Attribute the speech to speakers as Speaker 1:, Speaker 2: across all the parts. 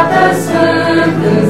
Speaker 1: Sfânt,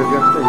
Speaker 1: Gracias.